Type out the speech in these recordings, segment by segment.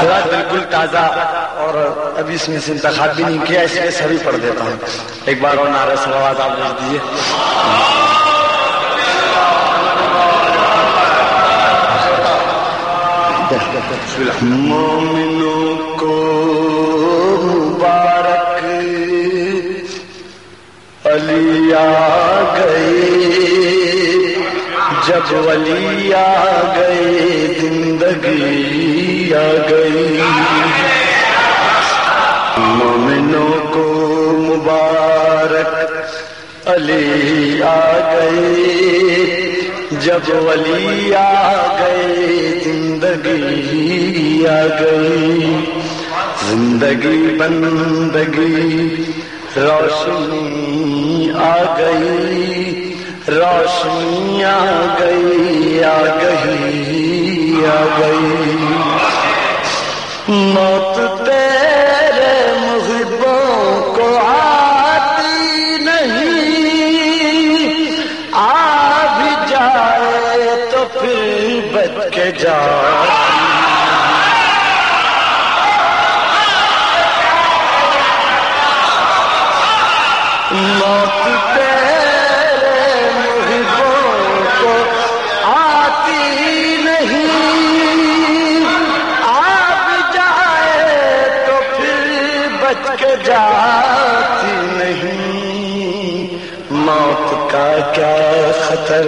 خدا بالکل تازہ اور ابھی اس میں سے انتخاب بھی نہیں کیا، اس لیے سبھی پڑھ دیتا ہوں۔ ایک بار اور نعرہ سلوات آپ لکھ دیجیے مومنوں کو مبارک، علی آ گئے جب ولی آ گئے، زندگی آ گئی۔ مومنوں کو مبارک علی آ گئے۔ جب ولی آ گئے، زندگی آ گئی۔ زندگی بندگی روشنی آ گئی۔ روشنی آ گئی آ گئی آ گئی۔ موت تیرے محبوں کو آتی نہیں۔ آ بھی جائے تو پھر بچ کے جائے موت جاتی نہیں۔ موت کا کیا خطر،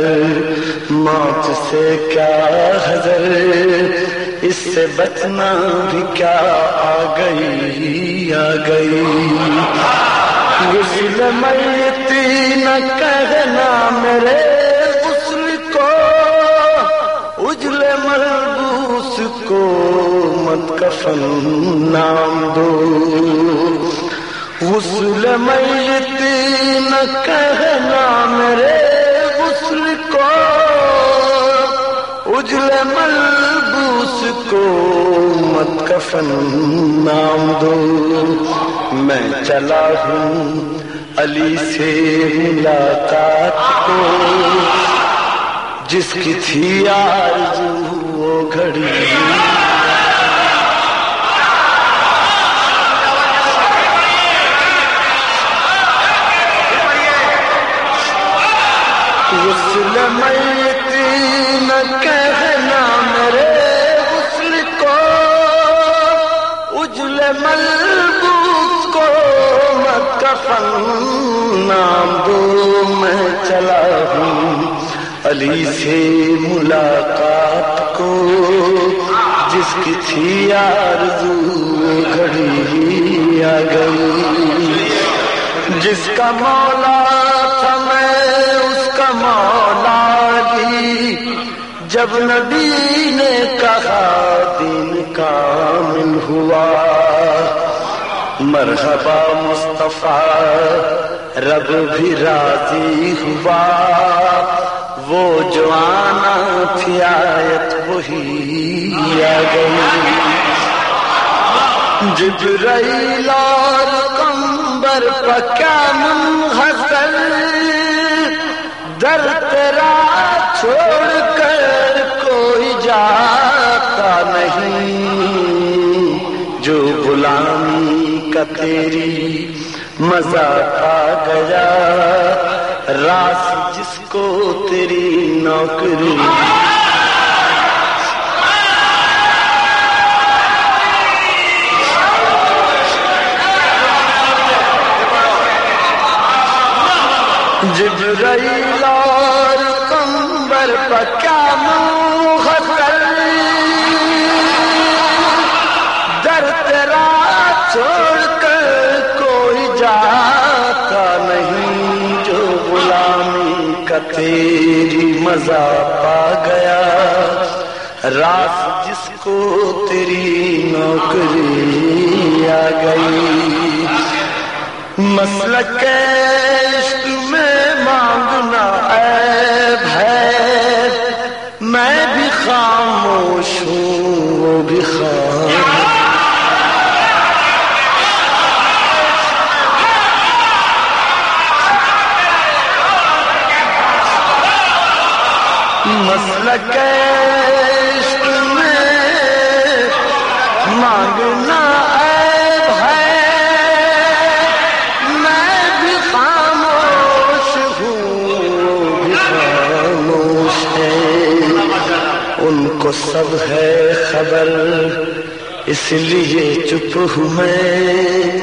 موت سے کیا حضر اس سے بچنا بھی کیا آ گئی آ گئی۔ غسل میتی نہ کہنا میرے غسل کو، اجل ملبوس کو مت کفن نام دو۔ غسل میتی نہ کہنا میرے غسل کو۔ اجل ملبوس کو مت کفن نام دو۔ میں چلا ہوں علی سے ملاقات کو۔ جس کی تھی آرزو وہ گھڑی غسل میتی نہ کہنا میرے غسل کو اجل ملبوس کو مت کفن، نام دو میں چلا ہوں علی سے ملاقات کو، جس کی تھی آرزو گھڑی آ گئی جس کا مولا تھا مولا بھی جب نبی نے کہا دین کامل ہوا، مرحبا مصطفیٰ، رب بھی راضی ہوا۔ وہ جو آنا تھی آیت وہی آ گئی۔ جبرائیل اور کمبر پر کیا منحصر در تیرا چھوڑ کر کوئی جاتا نہیں۔ جو غلامی کا تیری مزہ پا گیا راس جس کو تیری نوکری۔ جبرائیل اور چھوڑ کر کوئی جاتا نہیں، جو غلامی کا تیری مزہ پا گیا۔ راس جس کو تیری نوکری آ گئی۔ مسلک مسلک عشق میں مانگنا عیب ہے۔ میں بھی خاموش ہوں، بھی خاموش ہے۔ ان کو سب ہے خبر، اس لیے چپ ہوں میں۔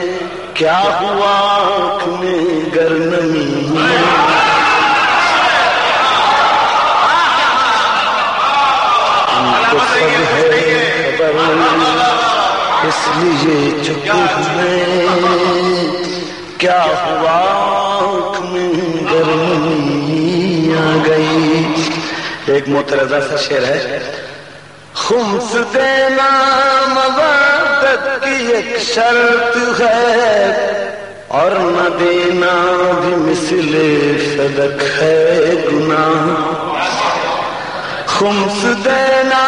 کیا ہوا آنکھ میں گرنمی سب ہے خبر اس لیے چپ میں کیا ہوا آنکھ میں گرمی آ گئی ایک مترزہ سا شعر ہے۔ خمس دینا مبادت کی ایک شرط ہے اور نہ دینا بھی مثل صدق ہے۔ خمس دینا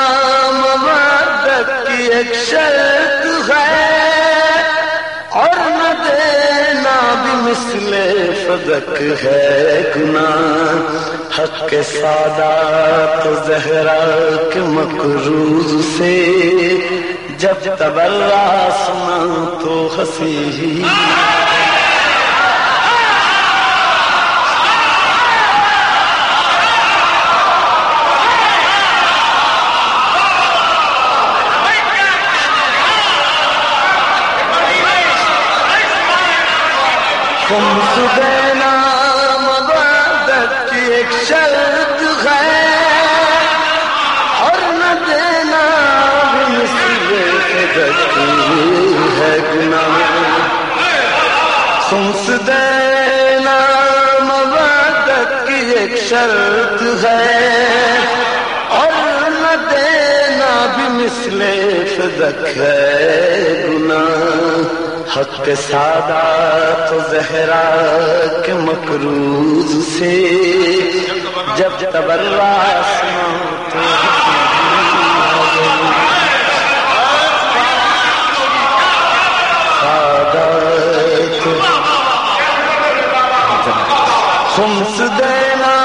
مبادت کی ایک شرط ہے۔ اور نہ دینا بھی مثل فدق ہے گناہ حق کے سادات زہرا کے مقروض سے۔ جب تبرا سنا تو ہنسی خمس دینا کی ایک شرط ہے۔ اور نہ دینا بھی مثل ہے گناہ۔ خمس دینا مبادت کی ایک شرط ہے۔ اور نہ دینا بھی مثل فدق ہے گناہ۔ حق سادہ تو زہرا کے مقروض سے جب تبرا تو خمس دینا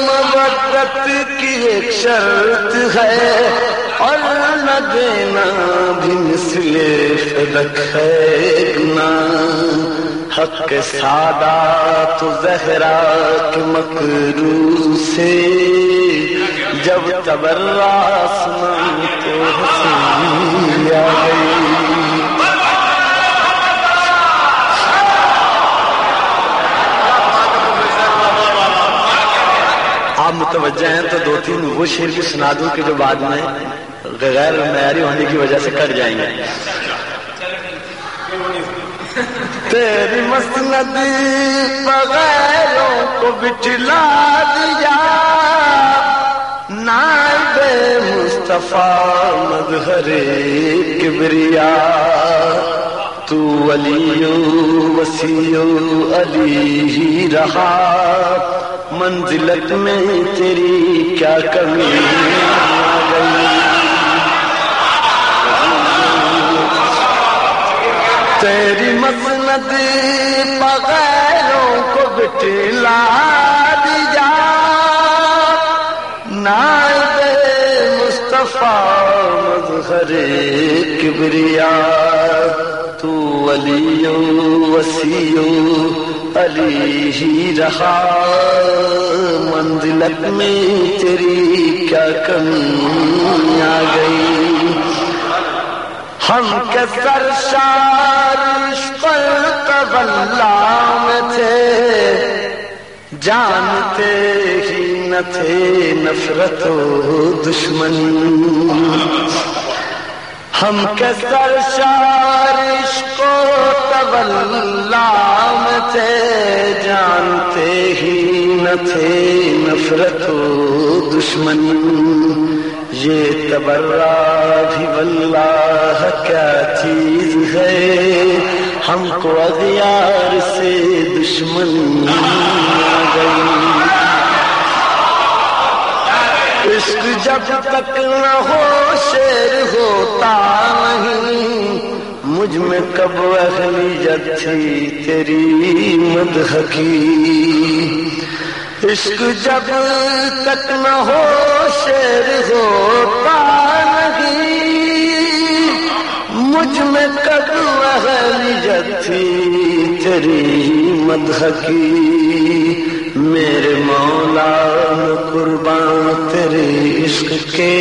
مبت کی ایک شرط ہے۔ دینا بھی مثل فلک ہے گنا حق سادہ تو زہرا کے مکرو سے۔ جب تبرا سنا تو ہنسی آ گئی۔ آپ متوجہ ہیں تو دو تین وہ شیر بھی سنا دوں کہ جو بعد میں غیر معیاری ہونے کی وجہ سے کٹ جائیں گے۔ تیری مسند بغیروں کو بٹلا دیا۔ نائب مصطفیٰ مظہر کبریا۔ تو علی وسیع علی ہی رہا۔ منزلت میں تیری کیا کمی؟ آ گئی۔ تیری مسند بغیروں کو بٹلا دیا۔ نائب مصطفیٰ مظہر کبریا۔ تو علی وسیع علی ہی رہا۔ منزلت میں تیری کیا کمی آ گئی۔ ہم کے سرشار میں تھے، جانتے ہی نہ تھے نفرت و دشمن۔ ہم کے سرشار کو میں تھے، جانتے ہی نہ تھے نفرت و دشمن۔ یہ تبرا بھی واللہ کیا چیز ہے؟ ہم کو اغیار سے دشمن آ گئی عشق جب تک نہ ہو، شیر ہوتا نہیں۔ مجھ میں کب اہلیت تھی، تیری مدح کی عشق جب تک نہ ہو شیر ہوتا نہیں۔ مجھ میں کب اہلیت تھی، تیری میرے مولا قربان، تیرے عشق کے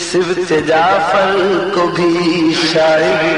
صفت جعفر کو بھی شاعری